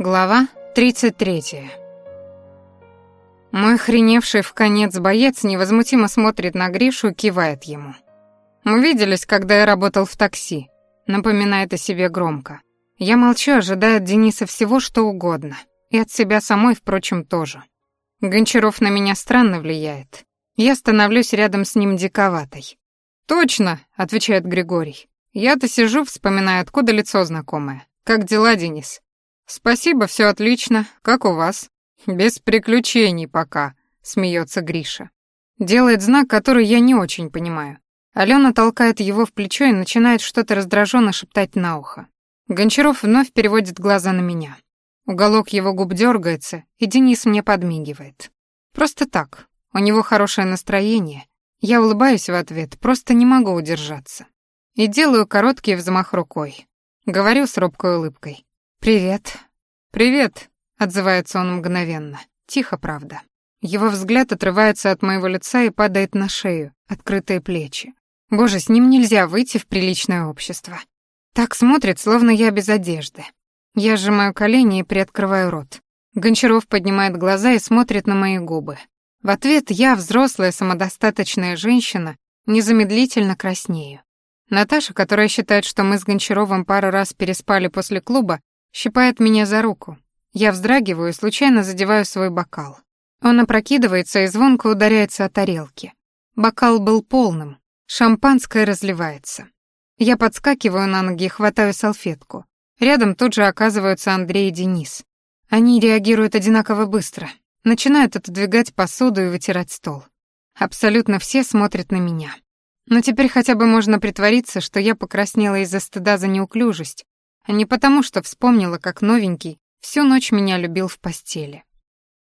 Глава 33. Мой хреневший в конец боец невозмутимо смотрит на Гришу и кивает ему. Мы виделись, когда я работал в такси. Напоминает о себе громко. Я молчу, ожидая от Дениса всего, что угодно. И от себя самой, впрочем, тоже. Гончаров на меня странно влияет. Я становлюсь рядом с ним диковатой. «Точно», — отвечает Григорий. Я-то сижу, вспоминая, откуда лицо знакомое. «Как дела, Денис?» «Спасибо, все отлично. Как у вас?» «Без приключений пока», — смеется Гриша. Делает знак, который я не очень понимаю. Алена толкает его в плечо и начинает что-то раздраженно шептать на ухо. Гончаров вновь переводит глаза на меня. Уголок его губ дергается, и Денис мне подмигивает. Просто так. У него хорошее настроение. Я улыбаюсь в ответ, просто не могу удержаться. И делаю короткий взмах рукой. Говорю с робкой улыбкой. «Привет». «Привет», — отзывается он мгновенно. Тихо, правда. Его взгляд отрывается от моего лица и падает на шею, открытые плечи. Боже, с ним нельзя выйти в приличное общество. Так смотрит, словно я без одежды. Я сжимаю колени и приоткрываю рот. Гончаров поднимает глаза и смотрит на мои губы. В ответ я, взрослая самодостаточная женщина, незамедлительно краснею. Наташа, которая считает, что мы с Гончаровым пару раз переспали после клуба, Щипает меня за руку. Я вздрагиваю и случайно задеваю свой бокал. Он опрокидывается и звонко ударяется о тарелки. Бокал был полным, шампанское разливается. Я подскакиваю на ноги и хватаю салфетку. Рядом тут же оказываются Андрей и Денис. Они реагируют одинаково быстро, начинают отодвигать посуду и вытирать стол. Абсолютно все смотрят на меня. Но теперь хотя бы можно притвориться, что я покраснела из-за стыда за неуклюжесть, не потому, что вспомнила, как новенький всю ночь меня любил в постели.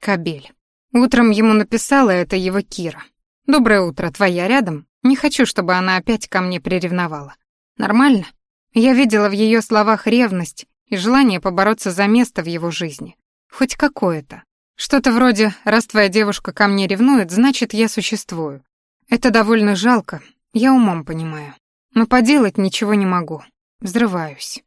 Кабель. Утром ему написала это его Кира. «Доброе утро, твоя рядом? Не хочу, чтобы она опять ко мне приревновала». Нормально? Я видела в ее словах ревность и желание побороться за место в его жизни. Хоть какое-то. Что-то вроде «раз твоя девушка ко мне ревнует, значит, я существую». Это довольно жалко, я умом понимаю. Но поделать ничего не могу. Взрываюсь.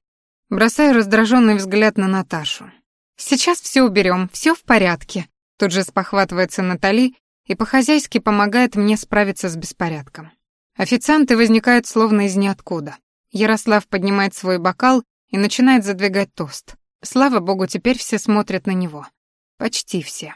Бросаю раздраженный взгляд на Наташу. «Сейчас все уберем, все в порядке», тут же спохватывается Натали и по-хозяйски помогает мне справиться с беспорядком. Официанты возникают словно из ниоткуда. Ярослав поднимает свой бокал и начинает задвигать тост. Слава богу, теперь все смотрят на него. Почти все.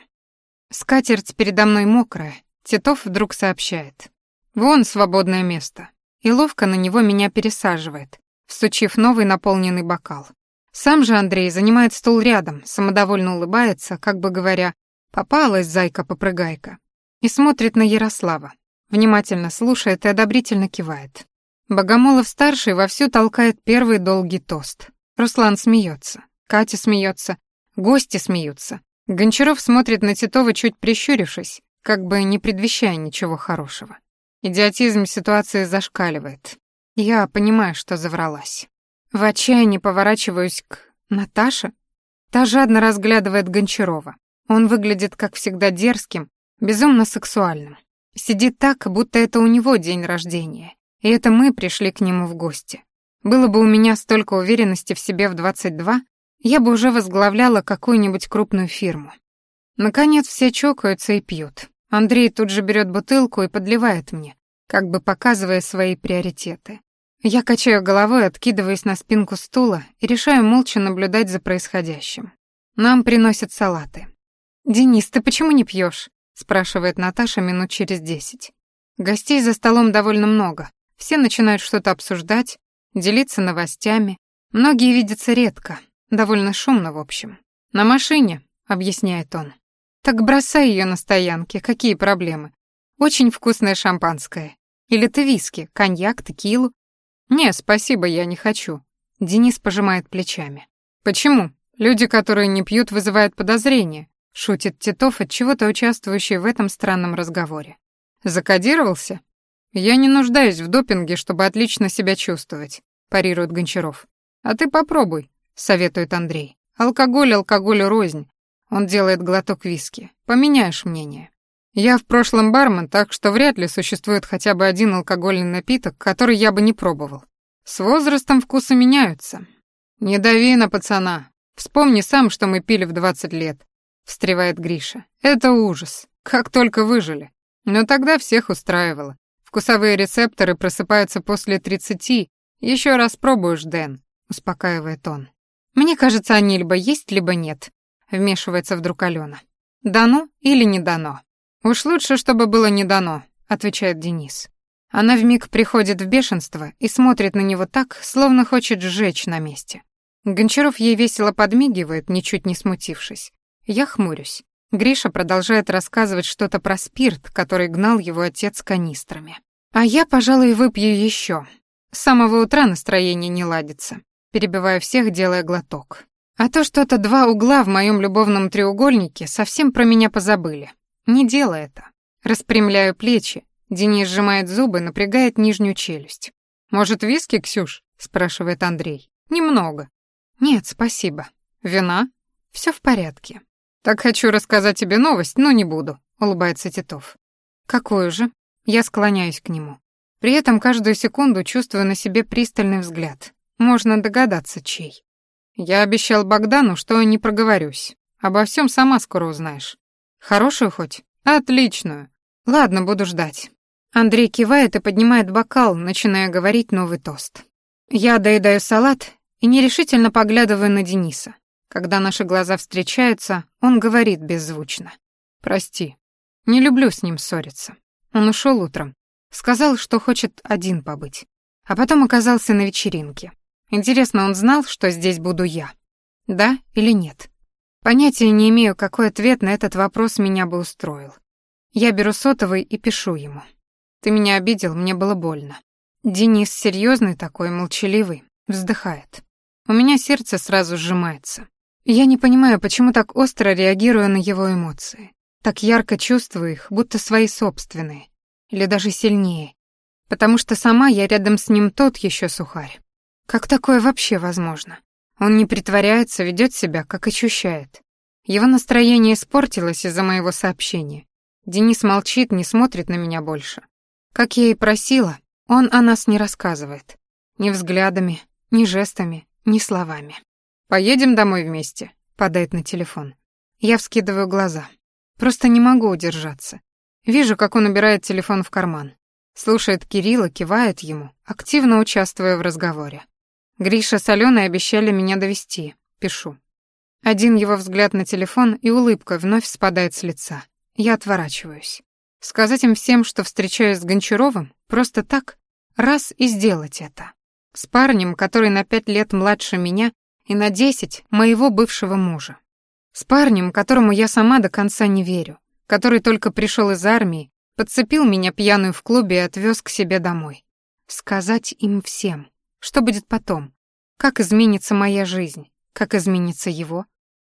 Скатерть передо мной мокрая. Титов вдруг сообщает. «Вон свободное место». И ловко на него меня пересаживает, всучив новый наполненный бокал. Сам же Андрей занимает стул рядом, самодовольно улыбается, как бы говоря, «Попалась, зайка-попрыгайка», и смотрит на Ярослава, внимательно слушает и одобрительно кивает. Богомолов-старший вовсю толкает первый долгий тост. Руслан смеется, Катя смеется, гости смеются. Гончаров смотрит на Титова, чуть прищурившись, как бы не предвещая ничего хорошего. Идиотизм ситуации зашкаливает. Я понимаю, что завралась. В отчаянии поворачиваюсь к Наташе. Та жадно разглядывает Гончарова. Он выглядит, как всегда, дерзким, безумно сексуальным. Сидит так, будто это у него день рождения. И это мы пришли к нему в гости. Было бы у меня столько уверенности в себе в 22, я бы уже возглавляла какую-нибудь крупную фирму. Наконец все чокаются и пьют. Андрей тут же берет бутылку и подливает мне, как бы показывая свои приоритеты. Я качаю головой, откидываясь на спинку стула и решаю молча наблюдать за происходящим. Нам приносят салаты. «Денис, ты почему не пьешь? спрашивает Наташа минут через десять. Гостей за столом довольно много. Все начинают что-то обсуждать, делиться новостями. Многие видятся редко, довольно шумно в общем. «На машине», — объясняет он. «Так бросай ее на стоянке, какие проблемы? Очень вкусное шампанское. Или ты виски, коньяк, текилу, «Не, спасибо, я не хочу». Денис пожимает плечами. «Почему? Люди, которые не пьют, вызывают подозрения», шутит Титов, от чего-то участвующий в этом странном разговоре. «Закодировался?» «Я не нуждаюсь в допинге, чтобы отлично себя чувствовать», парирует Гончаров. «А ты попробуй», советует Андрей. «Алкоголь алкоголю рознь». Он делает глоток виски. «Поменяешь мнение». Я в прошлом бармен, так что вряд ли существует хотя бы один алкогольный напиток, который я бы не пробовал. С возрастом вкусы меняются. Не дави на пацана. Вспомни сам, что мы пили в 20 лет», — встревает Гриша. «Это ужас. Как только выжили. Но тогда всех устраивало. Вкусовые рецепторы просыпаются после 30. Еще раз пробуешь, Дэн», — успокаивает он. «Мне кажется, они либо есть, либо нет», — вмешивается вдруг Алена. «Дано или не дано?» «Уж лучше, чтобы было не дано», — отвечает Денис. Она вмиг приходит в бешенство и смотрит на него так, словно хочет сжечь на месте. Гончаров ей весело подмигивает, ничуть не смутившись. Я хмурюсь. Гриша продолжает рассказывать что-то про спирт, который гнал его отец канистрами. А я, пожалуй, выпью еще. С самого утра настроение не ладится. Перебивая всех, делая глоток. А то что-то два угла в моем любовном треугольнике совсем про меня позабыли. Не делай это. Распрямляю плечи, Денис сжимает зубы, напрягает нижнюю челюсть. «Может, виски, Ксюш?» — спрашивает Андрей. «Немного». «Нет, спасибо. Вина?» «Всё в порядке». «Так хочу рассказать тебе новость, но не буду», — улыбается Титов. «Какую же?» Я склоняюсь к нему. При этом каждую секунду чувствую на себе пристальный взгляд. Можно догадаться, чей. Я обещал Богдану, что не проговорюсь. Обо всем сама скоро узнаешь. Хорошую хоть? Отличную. Ладно, буду ждать. Андрей кивает и поднимает бокал, начиная говорить новый тост. Я доедаю салат и нерешительно поглядываю на Дениса. Когда наши глаза встречаются, он говорит беззвучно. «Прости. Не люблю с ним ссориться. Он ушел утром. Сказал, что хочет один побыть. А потом оказался на вечеринке. Интересно, он знал, что здесь буду я? Да или нет? Понятия не имею, какой ответ на этот вопрос меня бы устроил. Я беру сотовый и пишу ему. Ты меня обидел, мне было больно. Денис серьезный такой, молчаливый, вздыхает. У меня сердце сразу сжимается. Я не понимаю, почему так остро реагирую на его эмоции. Так ярко чувствую их, будто свои собственные. Или даже сильнее. Потому что сама я рядом с ним тот еще сухарь. Как такое вообще возможно? Он не притворяется, ведет себя, как ощущает. Его настроение испортилось из-за моего сообщения. Денис молчит, не смотрит на меня больше. Как я и просила, он о нас не рассказывает. Ни взглядами, ни жестами, ни словами. «Поедем домой вместе», — падает на телефон. Я вскидываю глаза. Просто не могу удержаться. Вижу, как он убирает телефон в карман. Слушает Кирилла, кивает ему, активно участвуя в разговоре. Гриша с Аленой обещали меня довести. Пишу. Один его взгляд на телефон и улыбка вновь спадает с лица. Я отворачиваюсь. Сказать им всем, что встречаюсь с Гончаровым, просто так, раз и сделать это. С парнем, который на пять лет младше меня и на десять моего бывшего мужа. С парнем, которому я сама до конца не верю, который только пришел из армии, подцепил меня пьяную в клубе и отвез к себе домой. Сказать им всем, что будет потом, как изменится моя жизнь, как изменится его.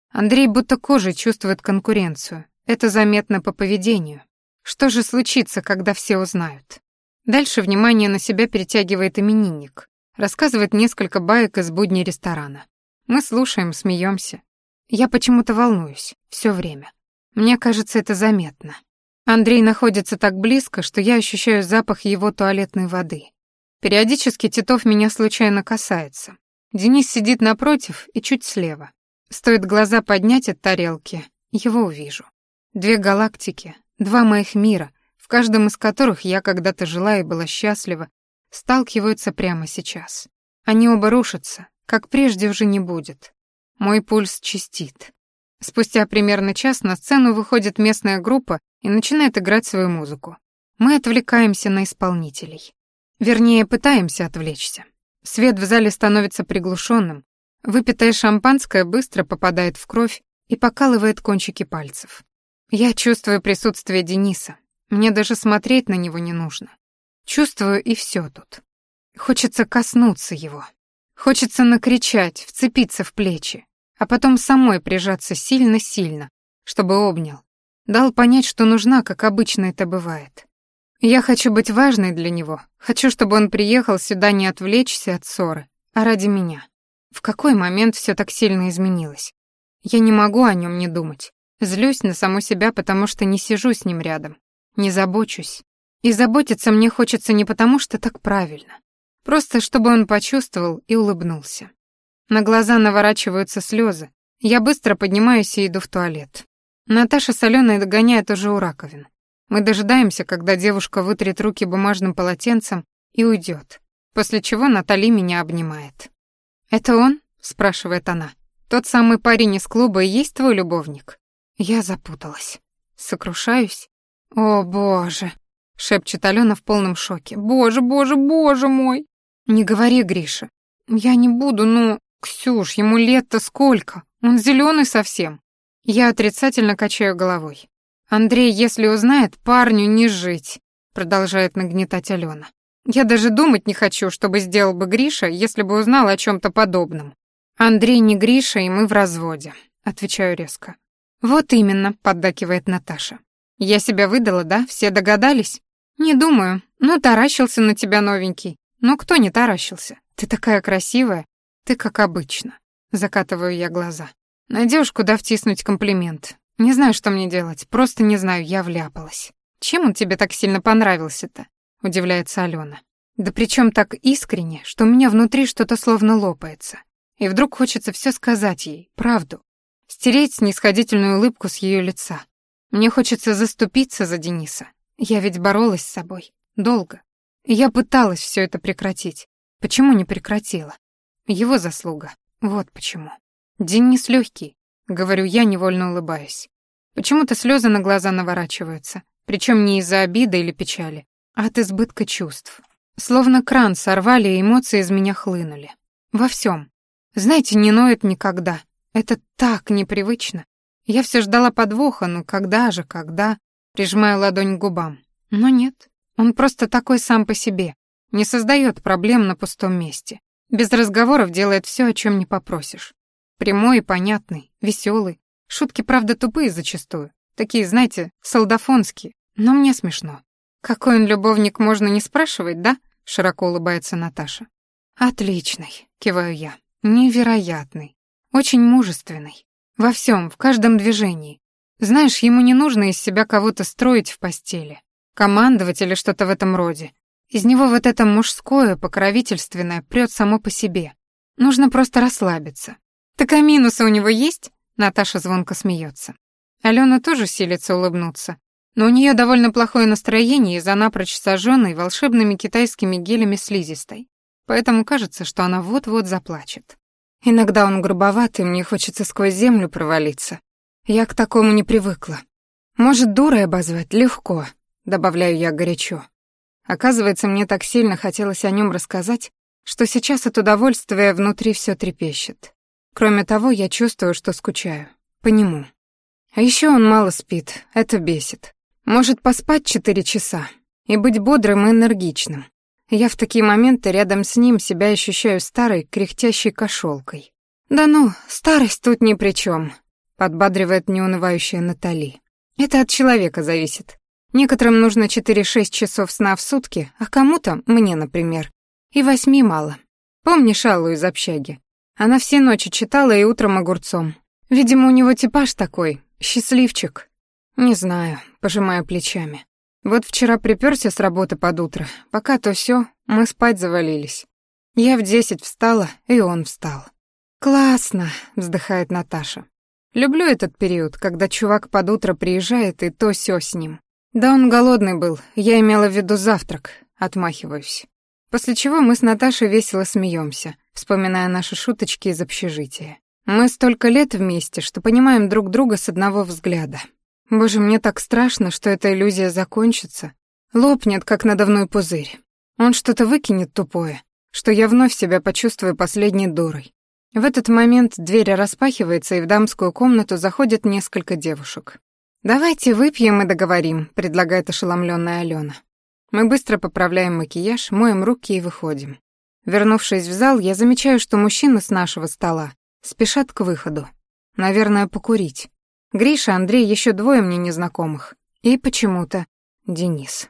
Андрей будто кожей чувствует конкуренцию, это заметно по поведению. Что же случится, когда все узнают? Дальше внимание на себя перетягивает именинник. Рассказывает несколько баек из будней ресторана. Мы слушаем, смеемся. Я почему-то волнуюсь. все время. Мне кажется, это заметно. Андрей находится так близко, что я ощущаю запах его туалетной воды. Периодически Титов меня случайно касается. Денис сидит напротив и чуть слева. Стоит глаза поднять от тарелки, его увижу. Две галактики, Два моих мира, в каждом из которых я когда-то жила и была счастлива, сталкиваются прямо сейчас. Они оба рушатся, как прежде уже не будет. Мой пульс чистит. Спустя примерно час на сцену выходит местная группа и начинает играть свою музыку. Мы отвлекаемся на исполнителей. Вернее, пытаемся отвлечься. Свет в зале становится приглушенным, выпитое шампанское быстро попадает в кровь и покалывает кончики пальцев. Я чувствую присутствие Дениса. Мне даже смотреть на него не нужно. Чувствую, и все тут. Хочется коснуться его. Хочется накричать, вцепиться в плечи, а потом самой прижаться сильно-сильно, чтобы обнял. Дал понять, что нужна, как обычно это бывает. Я хочу быть важной для него. Хочу, чтобы он приехал сюда не отвлечься от ссоры, а ради меня. В какой момент все так сильно изменилось? Я не могу о нем не думать. Злюсь на саму себя, потому что не сижу с ним рядом, не забочусь. И заботиться мне хочется не потому, что так правильно. Просто чтобы он почувствовал и улыбнулся. На глаза наворачиваются слезы, Я быстро поднимаюсь и иду в туалет. Наташа с Аленой догоняют уже у раковин. Мы дожидаемся, когда девушка вытрет руки бумажным полотенцем и уйдет, после чего Натали меня обнимает. «Это он?» — спрашивает она. «Тот самый парень из клуба и есть твой любовник?» Я запуталась. Сокрушаюсь. «О, боже!» — шепчет Алена в полном шоке. «Боже, боже, боже мой!» «Не говори, Гриша. Я не буду, ну...» «Ксюш, ему лет-то сколько? Он зеленый совсем». Я отрицательно качаю головой. «Андрей, если узнает, парню не жить», — продолжает нагнетать Алена. «Я даже думать не хочу, чтобы сделал бы Гриша, если бы узнал о чем то подобном. Андрей не Гриша, и мы в разводе», — отвечаю резко. «Вот именно», — поддакивает Наташа. «Я себя выдала, да? Все догадались?» «Не думаю. Ну, таращился на тебя новенький. Но кто не таращился? Ты такая красивая. Ты как обычно. Закатываю я глаза. Найдешь, куда втиснуть комплимент. Не знаю, что мне делать. Просто не знаю, я вляпалась. Чем он тебе так сильно понравился-то? Удивляется Алена. Да причем так искренне, что у меня внутри что-то словно лопается. И вдруг хочется все сказать ей, правду. Стереть снисходительную улыбку с ее лица. Мне хочется заступиться за Дениса. Я ведь боролась с собой. Долго. И я пыталась все это прекратить. Почему не прекратила? Его заслуга. Вот почему. Денис легкий, говорю я, невольно улыбаюсь. Почему-то слезы на глаза наворачиваются, причем не из-за обиды или печали, а от избытка чувств. Словно кран сорвали, и эмоции из меня хлынули. Во всем. Знаете, не ноет никогда. Это так непривычно. Я все ждала подвоха, но когда же, когда, прижимая ладонь к губам. Но нет, он просто такой сам по себе, не создает проблем на пустом месте. Без разговоров делает все, о чем не попросишь. Прямой и понятный, веселый. Шутки, правда, тупые зачастую. Такие, знаете, солдафонские. Но мне смешно. Какой он любовник, можно не спрашивать, да? Широко улыбается Наташа. Отличный, киваю я. Невероятный. Очень мужественный. Во всем, в каждом движении. Знаешь, ему не нужно из себя кого-то строить в постели. Командовать или что-то в этом роде. Из него вот это мужское, покровительственное прёт само по себе. Нужно просто расслабиться. Так а минусы у него есть? Наташа звонко смеется. Алена тоже силится улыбнуться, но у нее довольно плохое настроение из-за напрочь сожженной волшебными китайскими гелями слизистой. Поэтому кажется, что она вот-вот заплачет. Иногда он грубоват, и мне хочется сквозь землю провалиться. Я к такому не привыкла. Может, дурой обозвать легко, добавляю я горячо. Оказывается, мне так сильно хотелось о нем рассказать, что сейчас от удовольствия внутри все трепещет. Кроме того, я чувствую, что скучаю. По нему. А еще он мало спит, это бесит. Может поспать четыре часа и быть бодрым и энергичным. Я в такие моменты рядом с ним себя ощущаю старой, кряхтящей кошелкой. «Да ну, старость тут ни при чем, подбадривает неунывающая Натали. «Это от человека зависит. Некоторым нужно 4-6 часов сна в сутки, а кому-то, мне, например, и восьми мало. Помнишь Аллу из общаги? Она все ночи читала и утром огурцом. Видимо, у него типаж такой, счастливчик. Не знаю, пожимаю плечами. Вот вчера припёрся с работы под утро, пока то всё, мы спать завалились. Я в десять встала, и он встал. «Классно», — вздыхает Наташа. «Люблю этот период, когда чувак под утро приезжает, и то всё с ним. «Да он голодный был, я имела в виду завтрак», — отмахиваюсь. После чего мы с Наташей весело смеемся, вспоминая наши шуточки из общежития. Мы столько лет вместе, что понимаем друг друга с одного взгляда. Боже, мне так страшно, что эта иллюзия закончится, лопнет, как надувной пузырь. Он что-то выкинет тупое, что я вновь себя почувствую последней дурой. В этот момент дверь распахивается, и в дамскую комнату заходят несколько девушек. «Давайте выпьем и договорим», — предлагает ошеломленная Алена. Мы быстро поправляем макияж, моем руки и выходим. Вернувшись в зал, я замечаю, что мужчины с нашего стола спешат к выходу. Наверное, покурить. Гриша, Андрей, еще двое мне незнакомых. И почему-то Денис.